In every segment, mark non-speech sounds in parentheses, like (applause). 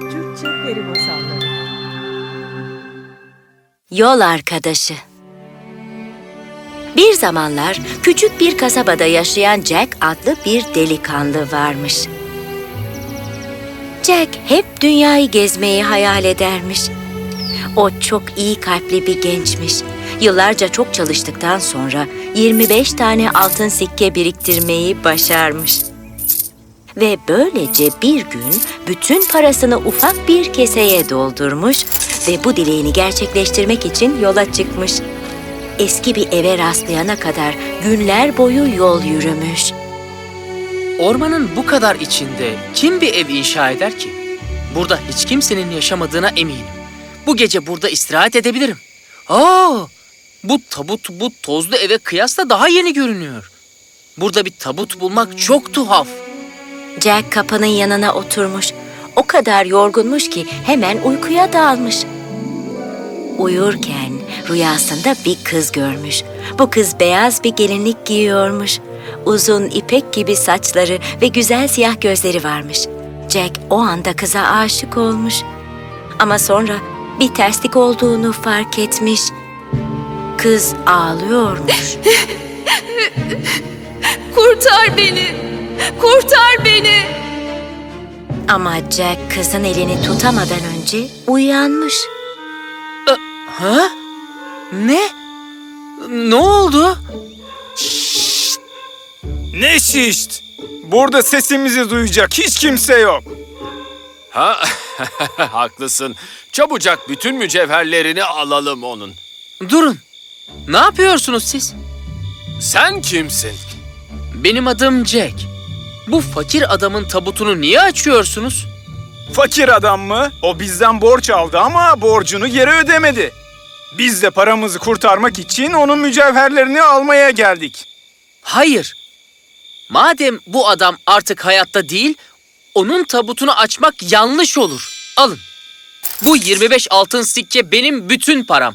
Türkçe Peri Masalları Yol arkadaşı. Bir zamanlar küçük bir kasabada yaşayan Jack adlı bir delikanlı varmış. Jack hep dünyayı gezmeyi hayal edermiş. O çok iyi kalpli bir gençmiş. Yıllarca çok çalıştıktan sonra 25 tane altın sikke biriktirmeyi başarmış. Ve böylece bir gün bütün parasını ufak bir keseye doldurmuş ve bu dileğini gerçekleştirmek için yola çıkmış. Eski bir eve rastlayana kadar günler boyu yol yürümüş. Ormanın bu kadar içinde kim bir ev inşa eder ki? Burada hiç kimsenin yaşamadığına eminim. Bu gece burada istirahat edebilirim. Aa, bu tabut bu tozlu eve kıyasla daha yeni görünüyor. Burada bir tabut bulmak çok tuhaf. Jack kapının yanına oturmuş. O kadar yorgunmuş ki hemen uykuya dalmış. Uyurken rüyasında bir kız görmüş. Bu kız beyaz bir gelinlik giyiyormuş. Uzun ipek gibi saçları ve güzel siyah gözleri varmış. Jack o anda kıza aşık olmuş. Ama sonra bir terslik olduğunu fark etmiş. Kız ağlıyormuş. (laughs) Kurtar beni! Kurtar beni! Ama Jack kızın elini tutamadan önce uyanmış. Ha? Ne? Ne oldu? Ne şişt? Burada sesimizi duyacak hiç kimse yok. Ha, (laughs) haklısın. Çabucak bütün mücevherlerini alalım onun. Durun. Ne yapıyorsunuz siz? Sen kimsin? Benim adım Jack. Bu fakir adamın tabutunu niye açıyorsunuz? Fakir adam mı? O bizden borç aldı ama borcunu geri ödemedi. Biz de paramızı kurtarmak için onun mücevherlerini almaya geldik. Hayır. Madem bu adam artık hayatta değil, onun tabutunu açmak yanlış olur. Alın. Bu 25 altın sikke benim bütün param.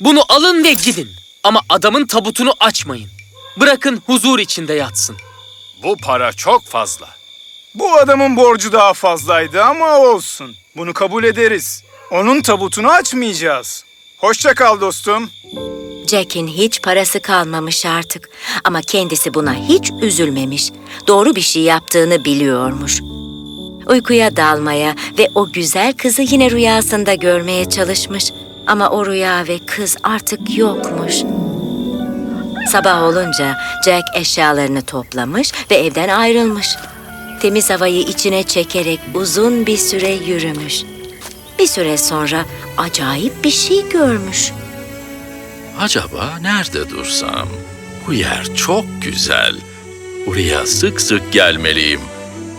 Bunu alın ve gidin. Ama adamın tabutunu açmayın. Bırakın huzur içinde yatsın. Bu para çok fazla. Bu adamın borcu daha fazlaydı ama olsun. Bunu kabul ederiz. Onun tabutunu açmayacağız. Hoşça kal dostum. Jack'in hiç parası kalmamış artık ama kendisi buna hiç üzülmemiş. Doğru bir şey yaptığını biliyormuş. Uykuya dalmaya ve o güzel kızı yine rüyasında görmeye çalışmış. Ama o rüya ve kız artık yokmuş. Sabah olunca Jack eşyalarını toplamış ve evden ayrılmış. Temiz havayı içine çekerek uzun bir süre yürümüş. Bir süre sonra acayip bir şey görmüş. Acaba nerede dursam? Bu yer çok güzel. Buraya sık sık gelmeliyim.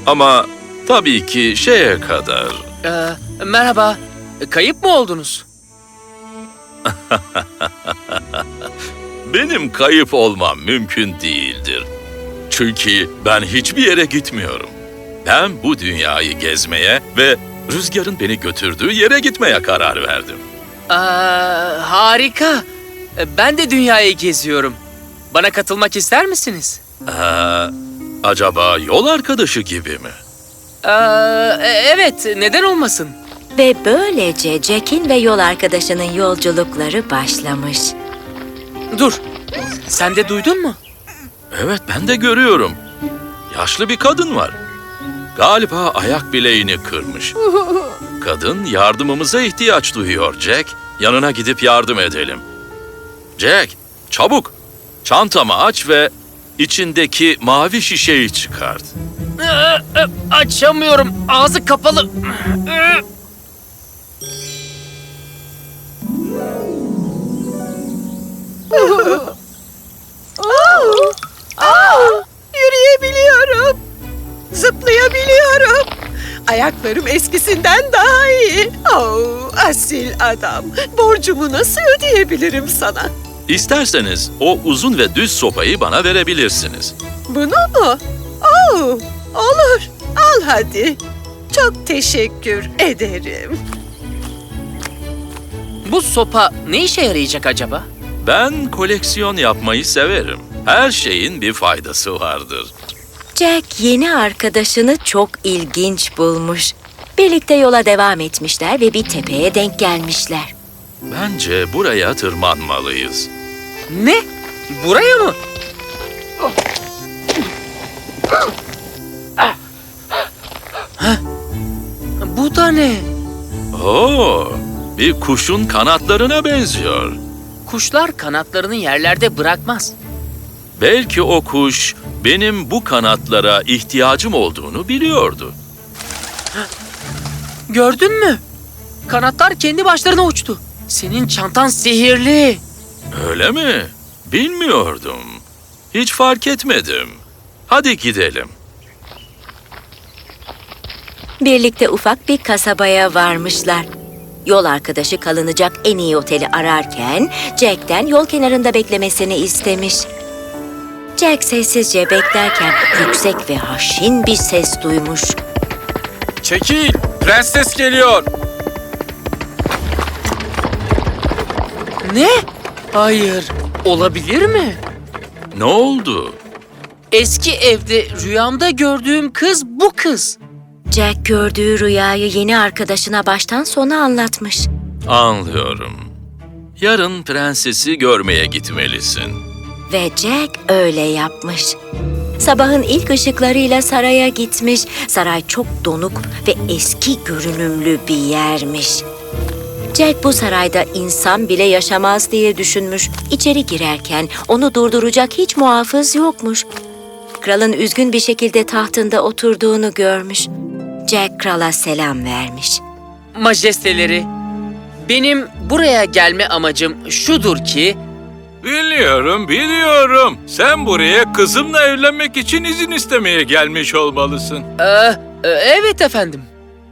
Ama tabii ki şeye kadar. Ee, merhaba. Kayıp mı oldunuz? (laughs) Benim kayıp olmam mümkün değildir. Çünkü ben hiçbir yere gitmiyorum. Ben bu dünyayı gezmeye ve rüzgarın beni götürdüğü yere gitmeye karar verdim. Aa, harika. Ben de dünyayı geziyorum. Bana katılmak ister misiniz? Ee, acaba yol arkadaşı gibi mi? Ee, e- evet, neden olmasın? Ve böylece Jack'in ve yol arkadaşının yolculukları başlamış. Dur, sen de duydun mu? Evet ben de görüyorum. Yaşlı bir kadın var. Galiba ayak bileğini kırmış. Kadın yardımımıza ihtiyaç duyuyor Jack. Yanına gidip yardım edelim. Jack, çabuk. Çantamı aç ve içindeki mavi şişeyi çıkart. Ee, e, Açamıyorum, ağzı kapalı. Yürüyebiliyorum. Zıplayabiliyorum. Ayaklarım eskisinden daha iyi. Oh, asil adam. Borcumu nasıl ödeyebilirim sana? İsterseniz o uzun ve düz sopayı bana verebilirsiniz. Bunu mu? Oh, olur. Al hadi. Çok teşekkür ederim. Bu sopa ne işe yarayacak acaba? Ben koleksiyon yapmayı severim. Her şeyin bir faydası vardır. Jack yeni arkadaşını çok ilginç bulmuş. Birlikte yola devam etmişler ve bir tepeye denk gelmişler. Bence buraya tırmanmalıyız. Ne? Buraya mı? Bu da ne? Oo, bir kuşun kanatlarına benziyor. Kuşlar kanatlarını yerlerde bırakmaz. Belki o kuş benim bu kanatlara ihtiyacım olduğunu biliyordu. Gördün mü? Kanatlar kendi başlarına uçtu. Senin çantan sihirli. Öyle mi? Bilmiyordum. Hiç fark etmedim. Hadi gidelim. Birlikte ufak bir kasabaya varmışlar. Yol arkadaşı kalınacak en iyi oteli ararken Jack'ten yol kenarında beklemesini istemiş. Jack sessizce beklerken yüksek ve haşin bir ses duymuş. Çekil! Prenses geliyor! Ne? Hayır. Olabilir mi? Ne oldu? Eski evde rüyamda gördüğüm kız bu kız. Jack gördüğü rüyayı yeni arkadaşına baştan sona anlatmış. Anlıyorum. Yarın prensesi görmeye gitmelisin. Ve Jack öyle yapmış. Sabahın ilk ışıklarıyla saraya gitmiş. Saray çok donuk ve eski görünümlü bir yermiş. Jack bu sarayda insan bile yaşamaz diye düşünmüş. İçeri girerken onu durduracak hiç muhafız yokmuş. Kralın üzgün bir şekilde tahtında oturduğunu görmüş. Krala selam vermiş. Majesteleri, benim buraya gelme amacım şudur ki... Biliyorum, biliyorum. Sen buraya kızımla evlenmek için izin istemeye gelmiş olmalısın. Ee, evet efendim.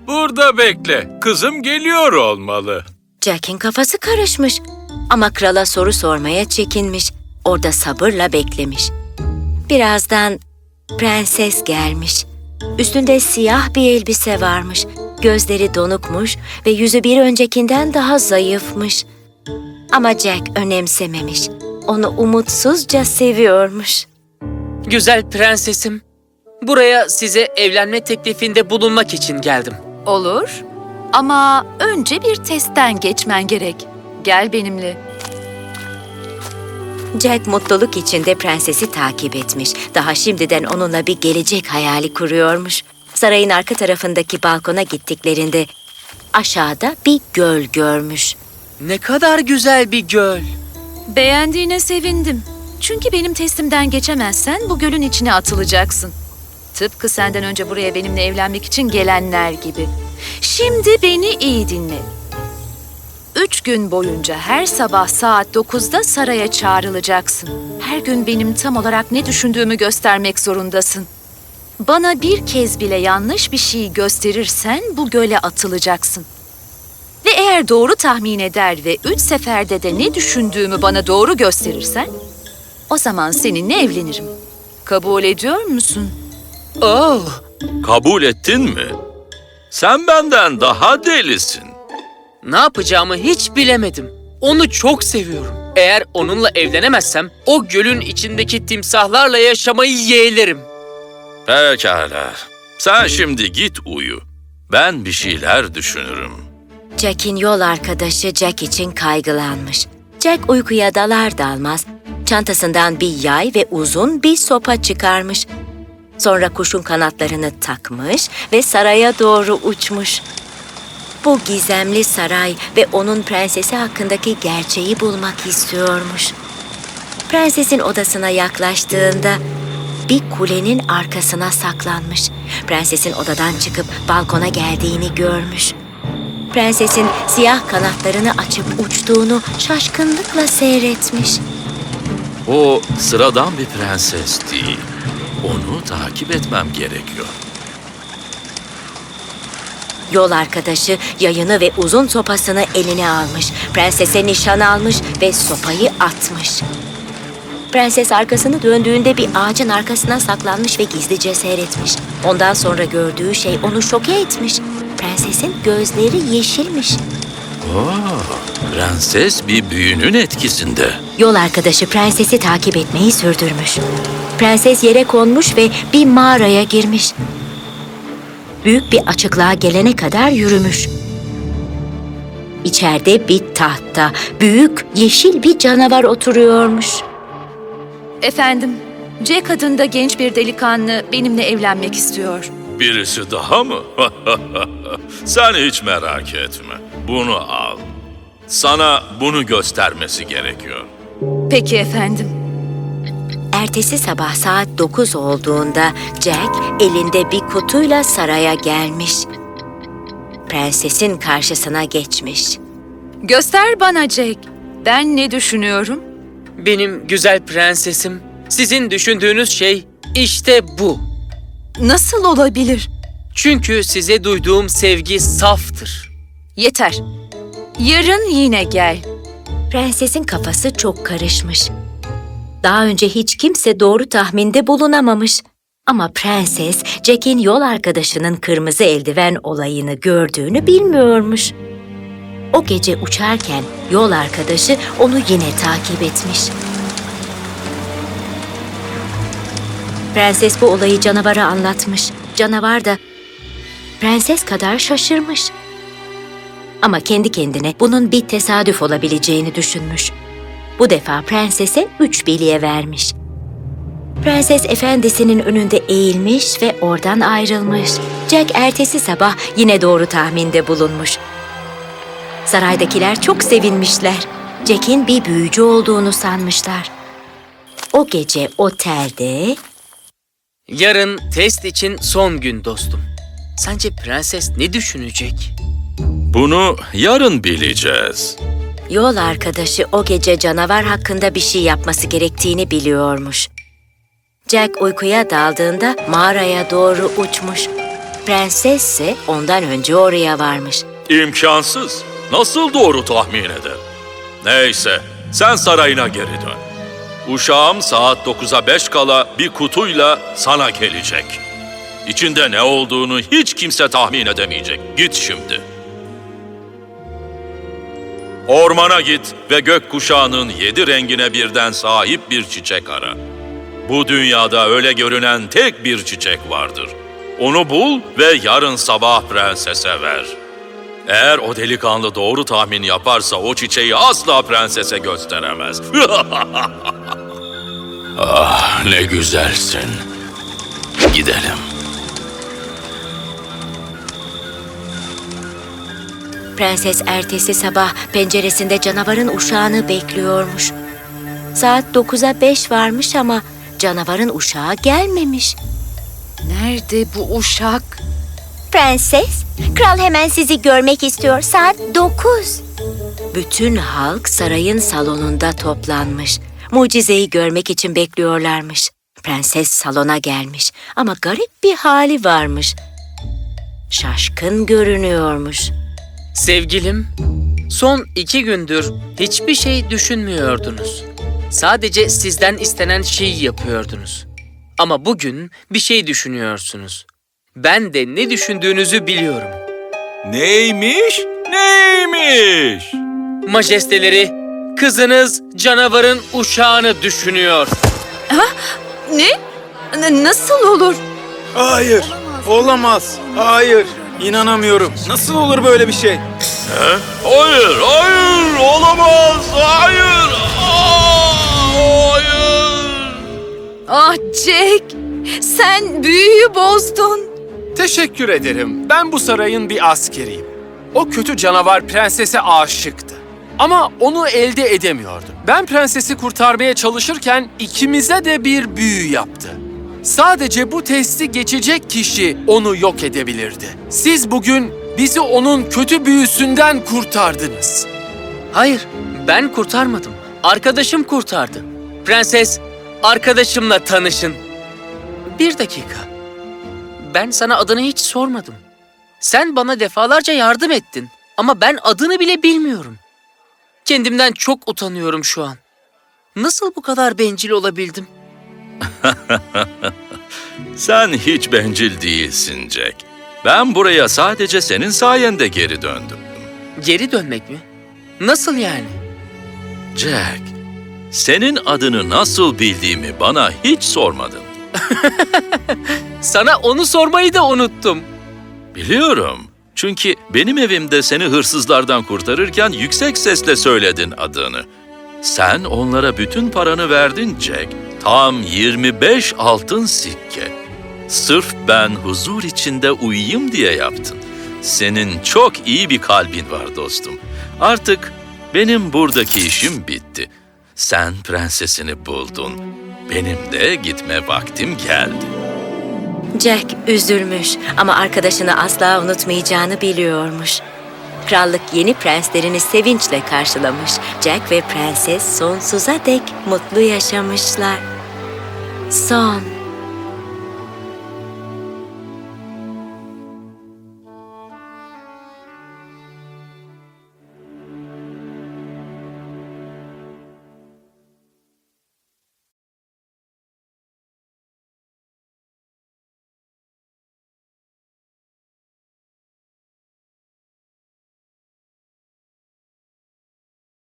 Burada bekle. Kızım geliyor olmalı. Jack'in kafası karışmış. Ama krala soru sormaya çekinmiş. Orada sabırla beklemiş. Birazdan prenses gelmiş. Üstünde siyah bir elbise varmış. Gözleri donukmuş ve yüzü bir öncekinden daha zayıfmış. Ama Jack önemsememiş. Onu umutsuzca seviyormuş. Güzel prensesim. Buraya size evlenme teklifinde bulunmak için geldim. Olur. Ama önce bir testten geçmen gerek. Gel benimle. Jack mutluluk içinde prensesi takip etmiş. Daha şimdiden onunla bir gelecek hayali kuruyormuş. Sarayın arka tarafındaki balkona gittiklerinde aşağıda bir göl görmüş. Ne kadar güzel bir göl. Beğendiğine sevindim. Çünkü benim testimden geçemezsen bu gölün içine atılacaksın. Tıpkı senden önce buraya benimle evlenmek için gelenler gibi. Şimdi beni iyi dinle. Gün boyunca her sabah saat 9'da saraya çağrılacaksın. Her gün benim tam olarak ne düşündüğümü göstermek zorundasın. Bana bir kez bile yanlış bir şey gösterirsen bu göle atılacaksın. Ve eğer doğru tahmin eder ve üç seferde de ne düşündüğümü bana doğru gösterirsen, o zaman seninle evlenirim. Kabul ediyor musun? Oh, Kabul ettin mi? Sen benden daha delisin. Ne yapacağımı hiç bilemedim. Onu çok seviyorum. Eğer onunla evlenemezsem o gölün içindeki timsahlarla yaşamayı yeğlerim. Pekala. Sen şimdi git uyu. Ben bir şeyler düşünürüm. Jack'in yol arkadaşı Jack için kaygılanmış. Jack uykuya dalar dalmaz çantasından bir yay ve uzun bir sopa çıkarmış. Sonra kuşun kanatlarını takmış ve saraya doğru uçmuş. Bu gizemli saray ve onun prensesi hakkındaki gerçeği bulmak istiyormuş. Prensesin odasına yaklaştığında bir kulenin arkasına saklanmış. Prensesin odadan çıkıp balkona geldiğini görmüş. Prensesin siyah kanatlarını açıp uçtuğunu şaşkınlıkla seyretmiş. O sıradan bir prenses değil. Onu takip etmem gerekiyor. Yol arkadaşı yayını ve uzun sopasını eline almış. Prensese nişan almış ve sopayı atmış. Prenses arkasını döndüğünde bir ağacın arkasına saklanmış ve gizlice seyretmiş. Ondan sonra gördüğü şey onu şoke etmiş. Prensesin gözleri yeşilmiş. Prenses bir büyünün etkisinde. Yol arkadaşı prensesi takip etmeyi sürdürmüş. Prenses yere konmuş ve bir mağaraya girmiş. Büyük bir açıklığa gelene kadar yürümüş. İçeride bir tahtta büyük yeşil bir canavar oturuyormuş. Efendim, Jack adında genç bir delikanlı benimle evlenmek istiyor. Birisi daha mı? (laughs) Sen hiç merak etme. Bunu al. Sana bunu göstermesi gerekiyor. Peki efendim. Ertesi sabah saat 9 olduğunda Jack elinde bir kutuyla saraya gelmiş. Prensesin karşısına geçmiş. Göster bana Jack. Ben ne düşünüyorum? Benim güzel prensesim, sizin düşündüğünüz şey işte bu. Nasıl olabilir? Çünkü size duyduğum sevgi saftır. Yeter. Yarın yine gel. Prensesin kafası çok karışmış. Daha önce hiç kimse doğru tahminde bulunamamış. Ama prenses Jack'in yol arkadaşının kırmızı eldiven olayını gördüğünü bilmiyormuş. O gece uçarken yol arkadaşı onu yine takip etmiş. Prenses bu olayı canavara anlatmış. Canavar da prenses kadar şaşırmış. Ama kendi kendine bunun bir tesadüf olabileceğini düşünmüş. Bu defa prensese üç bilye vermiş. Prenses efendisinin önünde eğilmiş ve oradan ayrılmış. Jack ertesi sabah yine doğru tahminde bulunmuş. Saraydakiler çok sevinmişler. Jack'in bir büyücü olduğunu sanmışlar. O gece otelde Yarın test için son gün dostum. Sence prenses ne düşünecek? Bunu yarın bileceğiz. Yol arkadaşı o gece canavar hakkında bir şey yapması gerektiğini biliyormuş. Jack uykuya daldığında mağaraya doğru uçmuş. Prenses ise ondan önce oraya varmış. İmkansız. Nasıl doğru tahmin eder? Neyse, sen sarayına geri dön. Uşağım saat 9'a 5 kala bir kutuyla sana gelecek. İçinde ne olduğunu hiç kimse tahmin edemeyecek. Git şimdi. Ormana git ve gökkuşağının yedi rengine birden sahip bir çiçek ara. Bu dünyada öyle görünen tek bir çiçek vardır. Onu bul ve yarın sabah prensese ver. Eğer o delikanlı doğru tahmin yaparsa o çiçeği asla prensese gösteremez. (laughs) ah ne güzelsin. Gidelim. Prenses ertesi sabah penceresinde canavarın uşağını bekliyormuş. Saat 9'a 5 varmış ama canavarın uşağı gelmemiş. Nerede bu uşak? Prenses, kral hemen sizi görmek istiyor. Saat 9. Bütün halk sarayın salonunda toplanmış. Mucizeyi görmek için bekliyorlarmış. Prenses salona gelmiş ama garip bir hali varmış. Şaşkın görünüyormuş. Sevgilim, son iki gündür hiçbir şey düşünmüyordunuz. Sadece sizden istenen şeyi yapıyordunuz. Ama bugün bir şey düşünüyorsunuz. Ben de ne düşündüğünüzü biliyorum. Neymiş? Neymiş? Majesteleri, kızınız canavarın uşağını düşünüyor. Ne? N- nasıl olur? Hayır. Olamaz. Hayır. İnanamıyorum. Nasıl olur böyle bir şey? Hayır, hayır, olamaz, hayır, Aa, hayır. Ah Jack, sen büyüyü bozdun. Teşekkür ederim. Ben bu sarayın bir askeriyim. O kötü canavar prensese aşıktı. Ama onu elde edemiyordu. Ben prensesi kurtarmaya çalışırken ikimize de bir büyü yaptı. Sadece bu testi geçecek kişi onu yok edebilirdi. Siz bugün bizi onun kötü büyüsünden kurtardınız. Hayır, ben kurtarmadım. Arkadaşım kurtardı. Prenses, arkadaşımla tanışın. Bir dakika. Ben sana adını hiç sormadım. Sen bana defalarca yardım ettin. Ama ben adını bile bilmiyorum. Kendimden çok utanıyorum şu an. Nasıl bu kadar bencil olabildim? (laughs) Sen hiç bencil değilsin Jack. Ben buraya sadece senin sayende geri döndüm. Geri dönmek mi? Nasıl yani? Jack, senin adını nasıl bildiğimi bana hiç sormadın. (laughs) Sana onu sormayı da unuttum. Biliyorum. Çünkü benim evimde seni hırsızlardan kurtarırken yüksek sesle söyledin adını. Sen onlara bütün paranı verdin Jack. Tam 25 altın sikke. Sırf ben huzur içinde uyuyayım diye yaptın. Senin çok iyi bir kalbin var dostum. Artık benim buradaki işim bitti. Sen prensesini buldun. Benim de gitme vaktim geldi. Jack üzülmüş ama arkadaşını asla unutmayacağını biliyormuş. Krallık yeni prenslerini sevinçle karşılamış. Jack ve prenses sonsuza dek mutlu yaşamışlar. Son